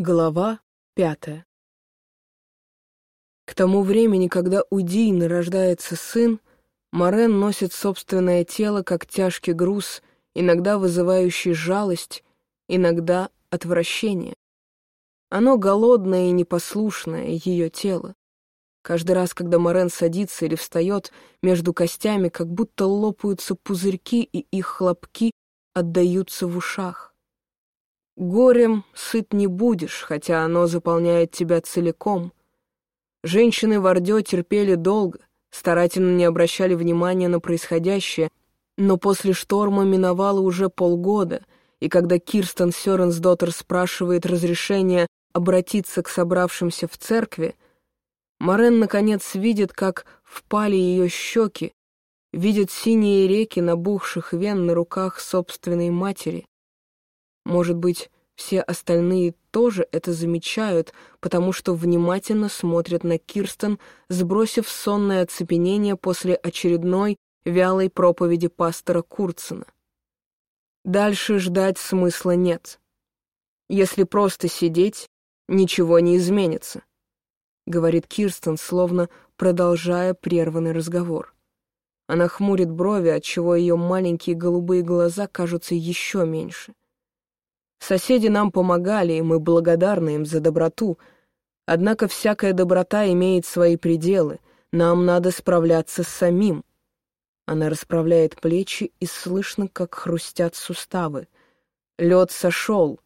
Глава пятая К тому времени, когда у Дины рождается сын, Морен носит собственное тело как тяжкий груз, иногда вызывающий жалость, иногда отвращение. Оно голодное и непослушное, ее тело. Каждый раз, когда Морен садится или встает, между костями как будто лопаются пузырьки, и их хлопки отдаются в ушах. Горем сыт не будешь, хотя оно заполняет тебя целиком. Женщины в Ордё терпели долго, старательно не обращали внимания на происходящее, но после шторма миновало уже полгода, и когда Кирстен Сёренсдоттер спрашивает разрешения обратиться к собравшимся в церкви, Морен наконец видит, как впали ее щеки, видит синие реки набухших вен на руках собственной матери. Может быть, все остальные тоже это замечают, потому что внимательно смотрят на Кирстен, сбросив сонное оцепенение после очередной вялой проповеди пастора Курцена. Дальше ждать смысла нет. Если просто сидеть, ничего не изменится, — говорит Кирстен, словно продолжая прерванный разговор. Она хмурит брови, отчего ее маленькие голубые глаза кажутся еще меньше. Соседи нам помогали, и мы благодарны им за доброту. Однако всякая доброта имеет свои пределы. Нам надо справляться с самим. Она расправляет плечи, и слышно, как хрустят суставы. Лед сошел.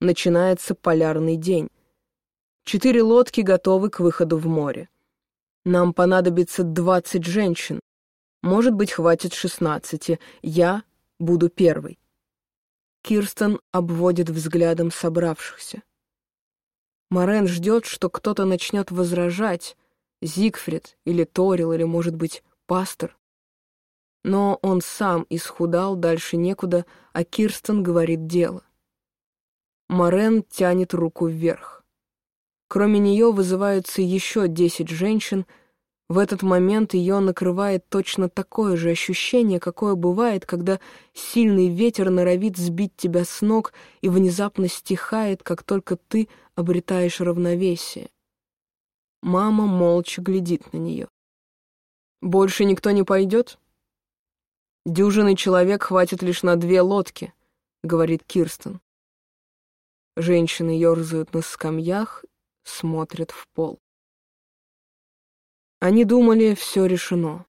Начинается полярный день. Четыре лодки готовы к выходу в море. Нам понадобится двадцать женщин. Может быть, хватит шестнадцати. Я буду первой. Кирстен обводит взглядом собравшихся. Морен ждет, что кто-то начнет возражать, Зигфрид или Торил, или, может быть, пастор. Но он сам исхудал, дальше некуда, а Кирстен говорит дело. Морен тянет руку вверх. Кроме нее вызываются еще десять женщин — в этот момент ее накрывает точно такое же ощущение, какое бывает, когда сильный ветер норовит сбить тебя с ног и внезапно стихает, как только ты обретаешь равновесие. Мама молча глядит на нее. «Больше никто не пойдет?» «Дюжины человек хватит лишь на две лодки», — говорит Кирстен. Женщины ерзают на скамьях, смотрят в пол. Они думали, все решено.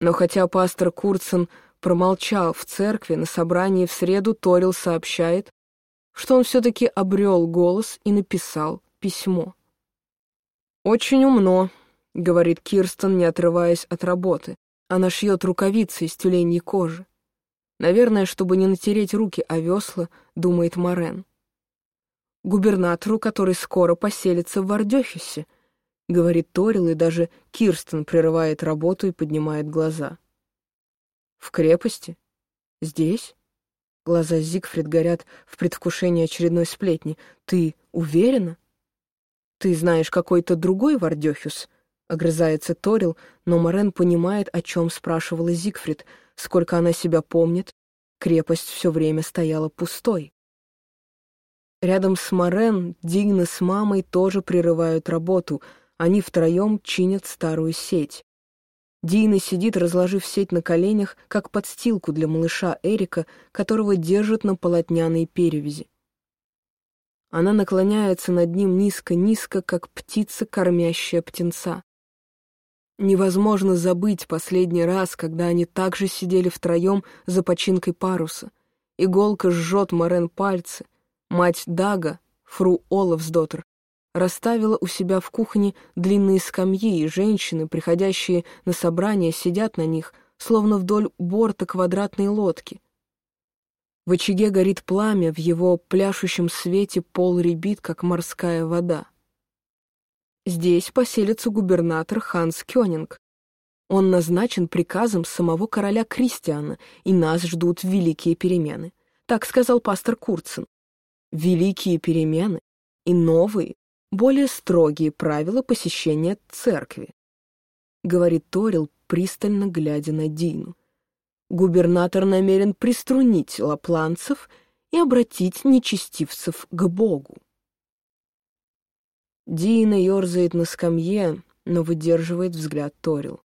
Но хотя пастор Курцен промолчал в церкви, на собрании в среду Торил сообщает, что он все-таки обрел голос и написал письмо. «Очень умно», — говорит Кирстен, не отрываясь от работы. Она шьет рукавицы из тюленьей кожи. Наверное, чтобы не натереть руки о весла, думает Морен. Губернатору, который скоро поселится в Вардехюсе —— говорит Торил, и даже Кирстен прерывает работу и поднимает глаза. «В крепости? Здесь?» Глаза Зигфрид горят в предвкушении очередной сплетни. «Ты уверена?» «Ты знаешь какой-то другой Вардехюс?» — огрызается Торил, но Морен понимает, о чем спрашивала Зигфрид. Сколько она себя помнит, крепость все время стояла пустой. Рядом с Морен Дигна с мамой тоже прерывают работу — они втроем чинят старую сеть. Дина сидит, разложив сеть на коленях, как подстилку для малыша Эрика, которого держат на полотняной перевязи. Она наклоняется над ним низко-низко, как птица, кормящая птенца. Невозможно забыть последний раз, когда они также сидели втроем за починкой паруса. Иголка жжет Морен пальцы. Мать Дага, фру Олафсдоттер, расставила у себя в кухне длинные скамьи, и женщины, приходящие на собрания, сидят на них, словно вдоль борта квадратной лодки. В очаге горит пламя, в его пляшущем свете пол рябит, как морская вода. Здесь поселится губернатор Ханс Кёнинг. Он назначен приказом самого короля Кристиана, и нас ждут великие перемены. Так сказал пастор Курцен. Великие перемены и новые, более строгие правила посещения церкви, говорит Торил, пристально глядя на Дину. Губернатор намерен приструнить лапланцев и обратить нечестивцев к Богу. Дина ерзает на скамье, но выдерживает взгляд Торил.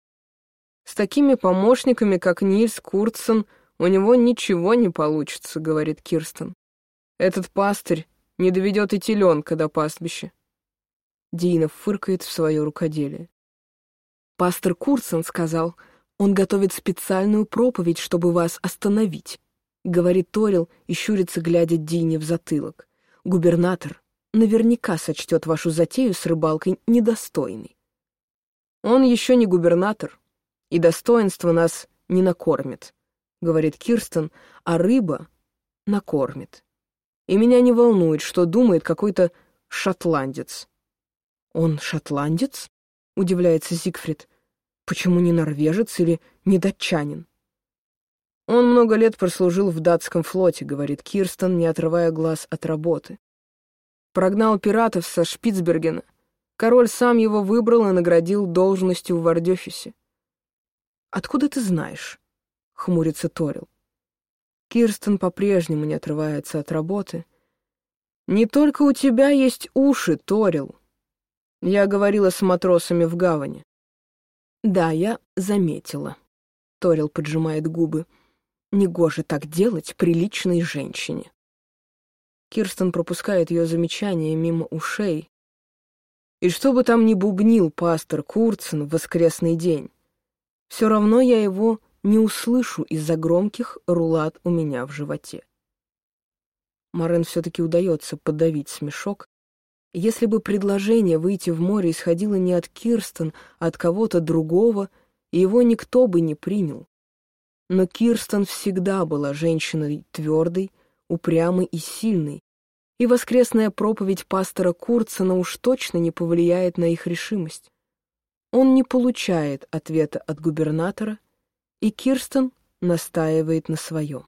«С такими помощниками, как Нильс Куртсон, у него ничего не получится», — говорит Кирстен. «Этот пастырь не доведет и теленка до пастбища». Дина фыркает в свое рукоделие. Пастор Куртсон сказал, он готовит специальную проповедь, чтобы вас остановить, — говорит Торил и щурится, глядя Дине в затылок. Губернатор наверняка сочтет вашу затею с рыбалкой недостойной. Он еще не губернатор, и достоинство нас не накормит, — говорит Кирстен, а рыба накормит. И меня не волнует, что думает какой-то шотландец. Он шотландец? — удивляется Зигфрид. Почему не норвежец или не датчанин? Он много лет прослужил в датском флоте, говорит Кирстен, не отрывая глаз от работы. Прогнал пиратов со Шпицбергена. Король сам его выбрал и наградил должностью в Вардёфисе. «Откуда ты знаешь?» — хмурится Торил. Кирстен по-прежнему не отрывается от работы. «Не только у тебя есть уши, Торил. Я говорила с матросами в гавани. «Да, я заметила». Торил поджимает губы. «Негоже так делать приличной женщине». Кирстен пропускает ее замечание мимо ушей. И что бы там ни бубнил пастор Курцен в воскресный день, все равно я его не услышу из-за громких рулат у меня в животе. Марен все-таки удается подавить смешок, если бы предложение выйти в море исходило не от Кирстен, а от кого-то другого, его никто бы не принял. Но Кирстен всегда была женщиной твердой, упрямой и сильной, и воскресная проповедь пастора Курцена уж точно не повлияет на их решимость. Он не получает ответа от губернатора, и Кирстен настаивает на своем.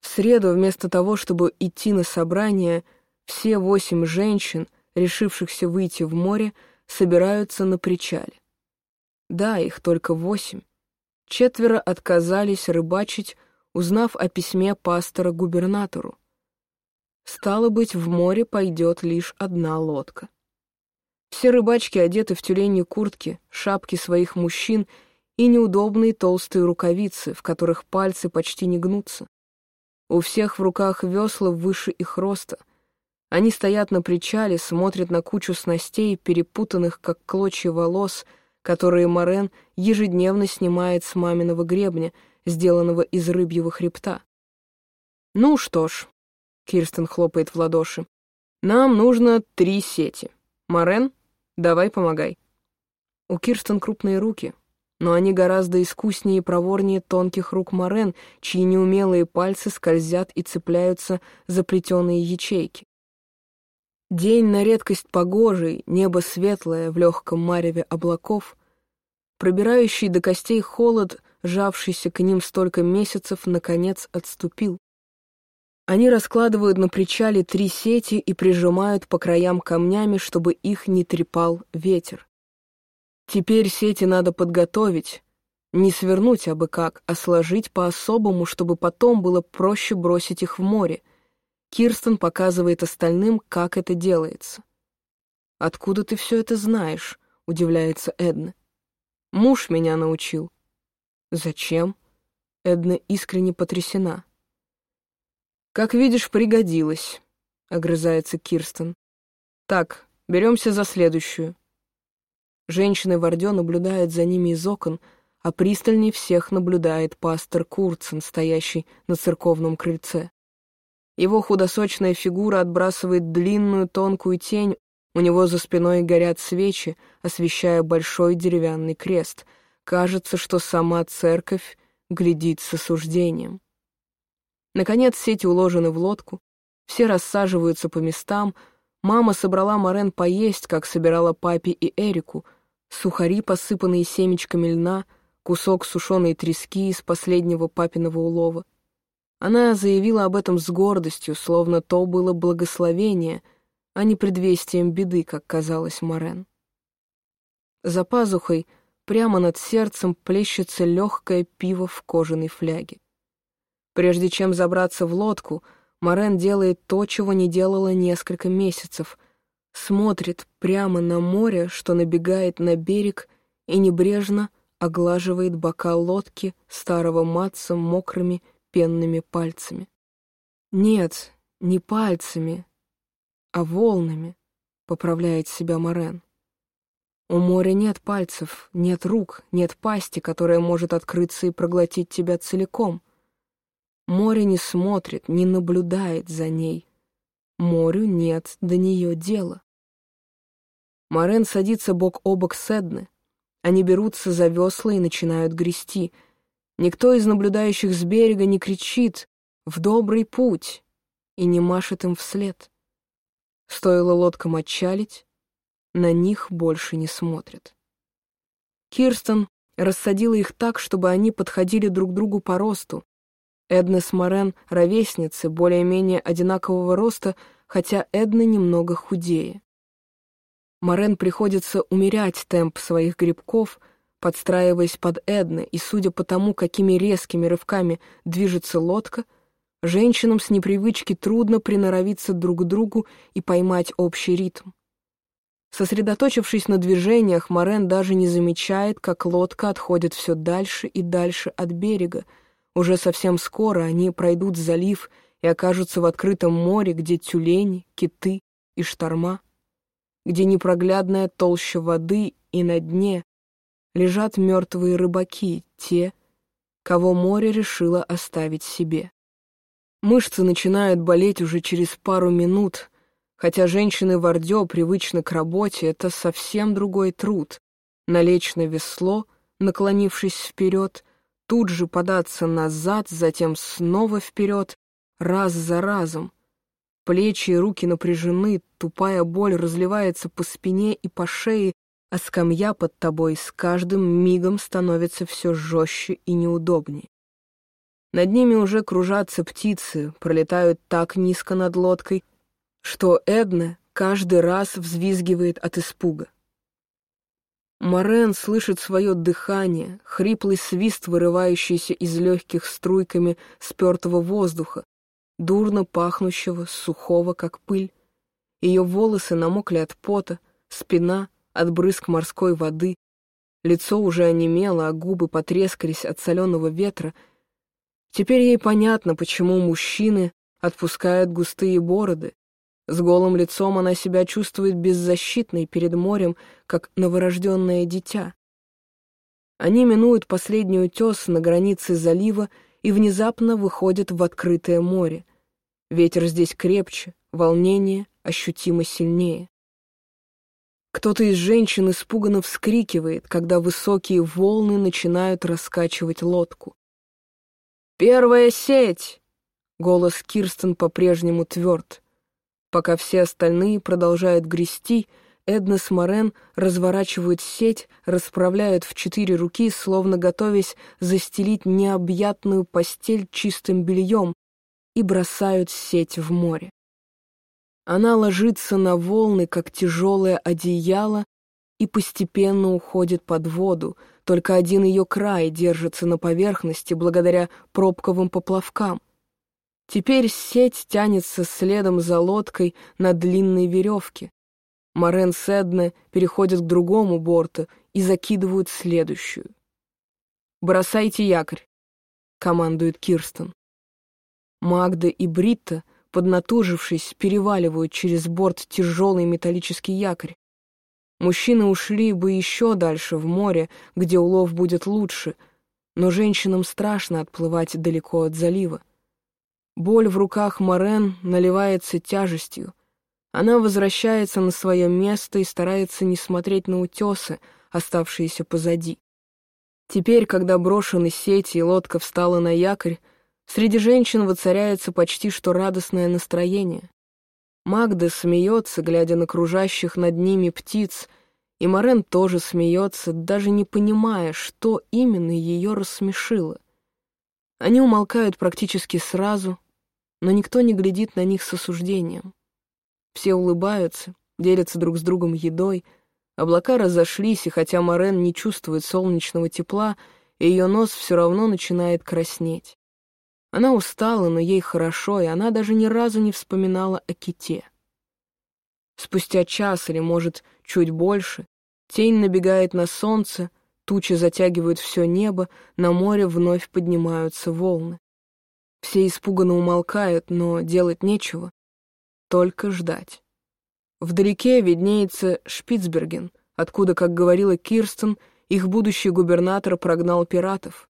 В среду, вместо того, чтобы идти на собрание, все восемь женщин, решившихся выйти в море, собираются на причале. Да, их только восемь. Четверо отказались рыбачить, узнав о письме пастора губернатору. Стало быть, в море пойдет лишь одна лодка. Все рыбачки одеты в тюленьи куртки, шапки своих мужчин и неудобные толстые рукавицы, в которых пальцы почти не гнутся. У всех в руках весла выше их роста — они стоят на причале, смотрят на кучу снастей, перепутанных, как клочья волос, которые Морен ежедневно снимает с маминого гребня, сделанного из рыбьего хребта. «Ну что ж», — Кирстен хлопает в ладоши, — «нам нужно три сети. Морен, давай помогай». У Кирстен крупные руки, но они гораздо искуснее и проворнее тонких рук Морен, чьи неумелые пальцы скользят и цепляются за плетеные ячейки. День на редкость погожий, небо светлое в легком мареве облаков, пробирающий до костей холод, жавшийся к ним столько месяцев, наконец отступил. Они раскладывают на причале три сети и прижимают по краям камнями, чтобы их не трепал ветер. Теперь сети надо подготовить, не свернуть абы как, а сложить по-особому, чтобы потом было проще бросить их в море — Кирстен показывает остальным, как это делается. «Откуда ты все это знаешь?» — удивляется Эдна. «Муж меня научил». «Зачем?» — Эдна искренне потрясена. «Как видишь, пригодилось», — огрызается Кирстен. «Так, беремся за следующую». Женщины в Ордё наблюдают за ними из окон, а пристальней всех наблюдает пастор Курцен, стоящий на церковном крыльце. Его худосочная фигура отбрасывает длинную тонкую тень, у него за спиной горят свечи, освещая большой деревянный крест. Кажется, что сама церковь глядит с осуждением. Наконец сети уложены в лодку, все рассаживаются по местам, мама собрала Морен поесть, как собирала папе и Эрику, сухари, посыпанные семечками льна, кусок сушеной трески из последнего папиного улова — она заявила об этом с гордостью, словно то было благословение, а не предвестием беды, как казалось Морен. За пазухой, прямо над сердцем, плещется легкое пиво в кожаной фляге. Прежде чем забраться в лодку, Морен делает то, чего не делала несколько месяцев, смотрит прямо на море, что набегает на берег, и небрежно оглаживает бока лодки старого матца мокрыми пенными пальцами. Нет, не пальцами, а волнами, поправляет себя Морен. У моря нет пальцев, нет рук, нет пасти, которая может открыться и проглотить тебя целиком. Море не смотрит, не наблюдает за ней. Морю нет до нее дела. Морен садится бок о бок с Эдны. Они берутся за весла и начинают грести. Никто из наблюдающих с берега не кричит «В добрый путь!» и не машет им вслед. Стоило лодкам отчалить, на них больше не смотрят. Кирстен рассадила их так, чтобы они подходили друг другу по росту. Эдна с Морен — ровесницы, более-менее одинакового роста, хотя Эдна немного худее. Морен приходится умерять темп своих грибков, подстраиваясь под Эдны, и судя по тому, какими резкими рывками движется лодка, женщинам с непривычки трудно приноровиться друг к другу и поймать общий ритм. Сосредоточившись на движениях, Морен даже не замечает, как лодка отходит все дальше и дальше от берега. Уже совсем скоро они пройдут залив и окажутся в открытом море, где тюлени, киты и шторма, где непроглядная толща воды и на дне лежат мертвые рыбаки, те, кого море решило оставить себе. Мышцы начинают болеть уже через пару минут — Хотя женщины в Ордё привычны к работе, это совсем другой труд. Налечь на весло, наклонившись вперед, тут же податься назад, затем снова вперед, раз за разом. Плечи и руки напряжены, тупая боль разливается по спине и по шее, а скамья под тобой с каждым мигом становится все жестче и неудобнее. Над ними уже кружатся птицы, пролетают так низко над лодкой, что Эдна каждый раз взвизгивает от испуга. Морен слышит свое дыхание, хриплый свист, вырывающийся из легких струйками спертого воздуха, дурно пахнущего, сухого, как пыль. Ее волосы намокли от пота, спина — от брызг морской воды, лицо уже онемело, а губы потрескались от соленого ветра. Теперь ей понятно, почему мужчины отпускают густые бороды, с голым лицом она себя чувствует беззащитной перед морем, как новорожденное дитя. Они минуют последний утес на границе залива и внезапно выходят в открытое море. Ветер здесь крепче, волнение ощутимо сильнее. Кто-то из женщин испуганно вскрикивает, когда высокие волны начинают раскачивать лодку. «Первая сеть!» Голос Кирстен по-прежнему тверд. Пока все остальные продолжают грести, Эдна с Морен разворачивают сеть, расправляют в четыре руки, словно готовясь застелить необъятную постель чистым бельем, и бросают сеть в море. Она ложится на волны, как тяжелое одеяло, и постепенно уходит под воду, только один ее край держится на поверхности благодаря пробковым поплавкам — Теперь сеть тянется следом за лодкой на длинной веревке. Морен с Эдне переходят к другому борту и закидывают следующую. «Бросайте якорь», — командует Кирстен. Магда и Бритта, поднатужившись, переваливают через борт тяжелый металлический якорь. Мужчины ушли бы еще дальше в море, где улов будет лучше, но женщинам страшно отплывать далеко от залива. Боль в руках Морен наливается тяжестью. Она возвращается на свое место и старается не смотреть на утесы, оставшиеся позади. Теперь, когда брошены сети и лодка встала на якорь, среди женщин воцаряется почти что радостное настроение. Магда смеется, глядя на кружащих над ними птиц, и Морен тоже смеется, даже не понимая, что именно ее рассмешило. Они умолкают практически сразу, но никто не глядит на них с осуждением. Все улыбаются, делятся друг с другом едой, облака разошлись, и хотя Морен не чувствует солнечного тепла, ее нос все равно начинает краснеть. Она устала, но ей хорошо, и она даже ни разу не вспоминала о ките. Спустя час или, может, чуть больше, тень набегает на солнце, тучи затягивают все небо, на море вновь поднимаются волны. Все испуганно умолкают, но делать нечего. Только ждать. Вдалеке виднеется Шпицберген, откуда, как говорила Кирстен, их будущий губернатор прогнал пиратов.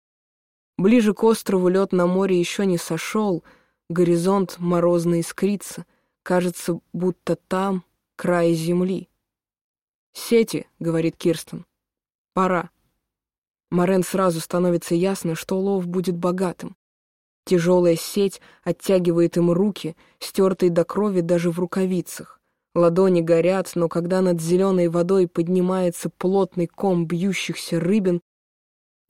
Ближе к острову лед на море еще не сошел, горизонт морозно искрится, кажется, будто там край земли. «Сети», — говорит Кирстен, — «пора». Морен сразу становится ясно, что лов будет богатым. Тяжелая сеть оттягивает им руки, стертые до крови даже в рукавицах. Ладони горят, но когда над зеленой водой поднимается плотный ком бьющихся рыбин,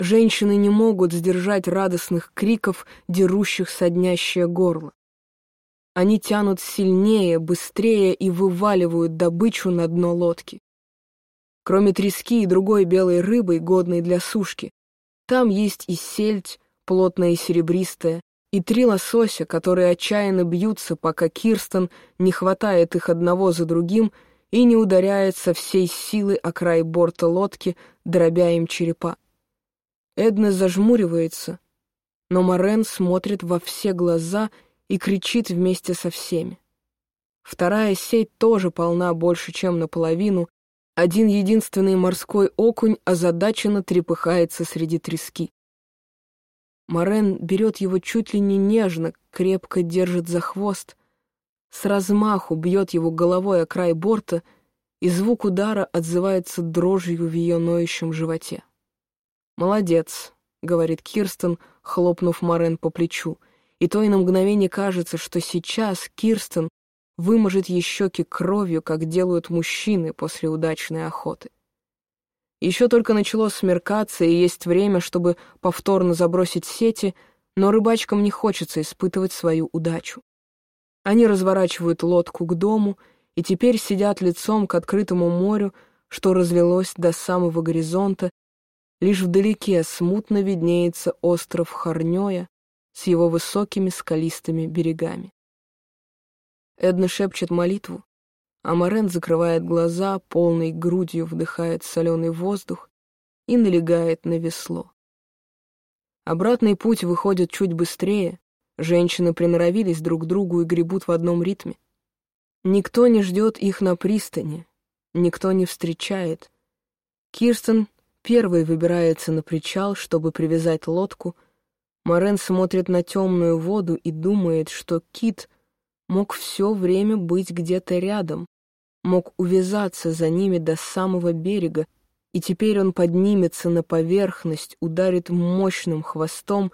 женщины не могут сдержать радостных криков, дерущих соднящее горло. Они тянут сильнее, быстрее и вываливают добычу на дно лодки. Кроме трески и другой белой рыбы, годной для сушки, там есть и сельдь, плотная и серебристая, и три лосося, которые отчаянно бьются, пока Кирстен не хватает их одного за другим и не ударяет со всей силы о край борта лодки, дробя им черепа. Эдна зажмуривается, но Морен смотрит во все глаза и кричит вместе со всеми. Вторая сеть тоже полна больше, чем наполовину. Один единственный морской окунь озадаченно трепыхается среди трески. Морен берет его чуть ли не нежно, крепко держит за хвост, с размаху бьет его головой о край борта, и звук удара отзывается дрожью в ее ноющем животе. «Молодец», — говорит Кирстен, хлопнув Морен по плечу — и то и на мгновение кажется, что сейчас Кирстен выможет ей щеки кровью, как делают мужчины после удачной охоты. Еще только начало смеркаться, и есть время, чтобы повторно забросить сети, но рыбачкам не хочется испытывать свою удачу. Они разворачивают лодку к дому и теперь сидят лицом к открытому морю, что разлилось до самого горизонта, лишь вдалеке смутно виднеется остров Харнёя, с его высокими скалистыми берегами. Эдна шепчет молитву, а Морен закрывает глаза, полной грудью вдыхает соленый воздух и налегает на весло. Обратный путь выходит чуть быстрее, женщины приноровились друг к другу и гребут в одном ритме. Никто не ждет их на пристани, никто не встречает. Кирстен первый выбирается на причал, чтобы привязать лодку — Морен смотрит на темную воду и думает, что кит мог все время быть где-то рядом, мог увязаться за ними до самого берега, и теперь он поднимется на поверхность, ударит мощным хвостом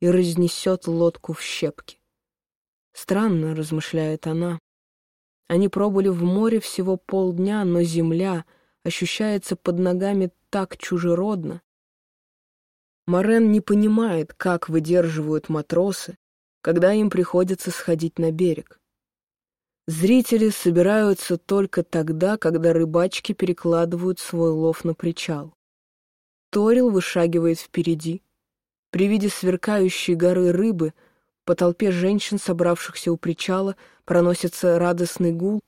и разнесет лодку в щепки. Странно, размышляет она. Они пробыли в море всего полдня, но земля ощущается под ногами так чужеродно, Морен не понимает, как выдерживают матросы, когда им приходится сходить на берег. Зрители собираются только тогда, когда рыбачки перекладывают свой лов на причал. Торил вышагивает впереди. При виде сверкающей горы рыбы по толпе женщин, собравшихся у причала, проносится радостный гул,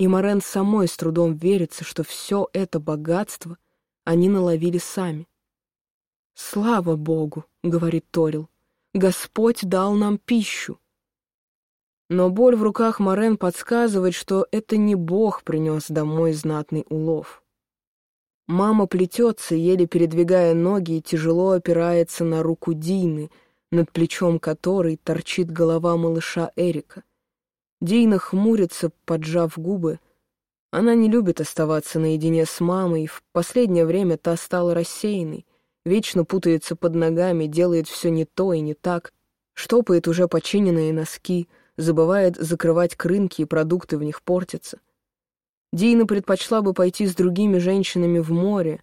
и Морен самой с трудом верится, что все это богатство они наловили сами. «Слава Богу!» — говорит Торил. «Господь дал нам пищу». Но боль в руках Морен подсказывает, что это не Бог принес домой знатный улов. Мама плетется, еле передвигая ноги, и тяжело опирается на руку Дины, над плечом которой торчит голова малыша Эрика. Дина хмурится, поджав губы. Она не любит оставаться наедине с мамой, в последнее время та стала рассеянной вечно путается под ногами, делает все не то и не так, штопает уже починенные носки, забывает закрывать крынки, и продукты в них портятся. Дина предпочла бы пойти с другими женщинами в море,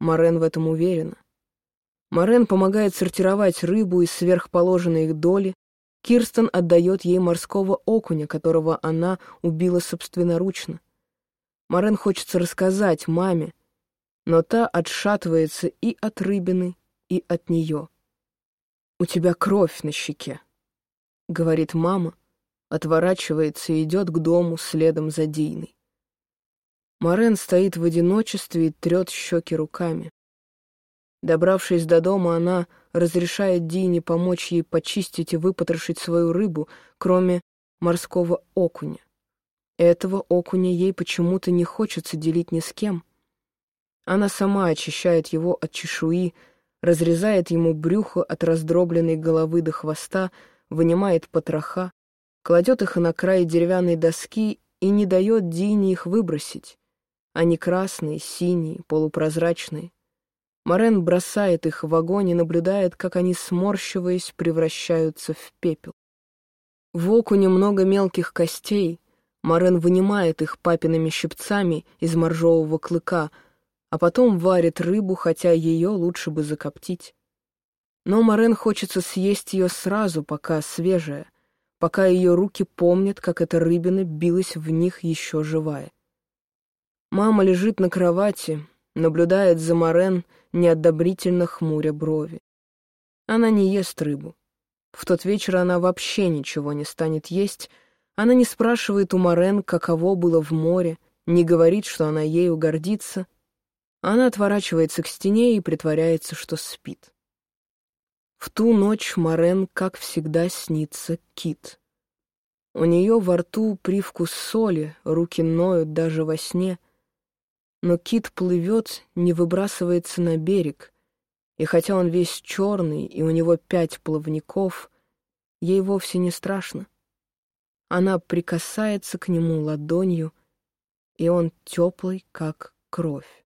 Морен в этом уверена. Морен помогает сортировать рыбу из сверхположенной их доли, Кирстен отдает ей морского окуня, которого она убила собственноручно. Морен хочется рассказать маме, но та отшатывается и от рыбины, и от нее. «У тебя кровь на щеке», — говорит мама, отворачивается и идет к дому следом за Диной. Морен стоит в одиночестве и трет щеки руками. Добравшись до дома, она разрешает Дине помочь ей почистить и выпотрошить свою рыбу, кроме морского окуня. Этого окуня ей почему-то не хочется делить ни с кем. Она сама очищает его от чешуи, разрезает ему брюхо от раздробленной головы до хвоста, вынимает потроха, кладет их на край деревянной доски и не дает Дине их выбросить. Они красные, синие, полупрозрачные. Морен бросает их в огонь и наблюдает, как они, сморщиваясь, превращаются в пепел. В окуне много мелких костей. Морен вынимает их папиными щипцами из моржового клыка, а потом варит рыбу, хотя ее лучше бы закоптить. Но Морен хочется съесть ее сразу, пока свежая, пока ее руки помнят, как эта рыбина билась в них еще живая. Мама лежит на кровати, наблюдает за Морен, неодобрительно хмуря брови. Она не ест рыбу. В тот вечер она вообще ничего не станет есть, она не спрашивает у Морен, каково было в море, не говорит, что она ею гордится. Она отворачивается к стене и притворяется, что спит. В ту ночь Морен, как всегда, снится кит. У нее во рту привкус соли, руки ноют даже во сне. Но кит плывет, не выбрасывается на берег, и хотя он весь черный, и у него пять плавников, ей вовсе не страшно. Она прикасается к нему ладонью, и он теплый, как кровь.